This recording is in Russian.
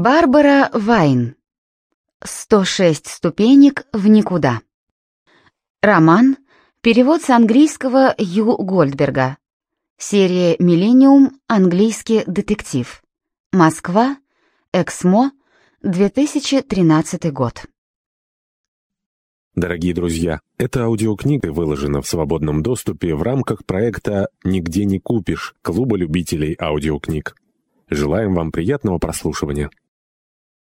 Барбара Вайн. «106 ступенек в никуда». Роман. Перевод с английского Ю Гольдберга. Серия «Миллениум. Английский детектив». Москва. Эксмо. 2013 год. Дорогие друзья, эта аудиокнига выложена в свободном доступе в рамках проекта «Нигде не купишь» Клуба любителей аудиокниг. Желаем вам приятного прослушивания.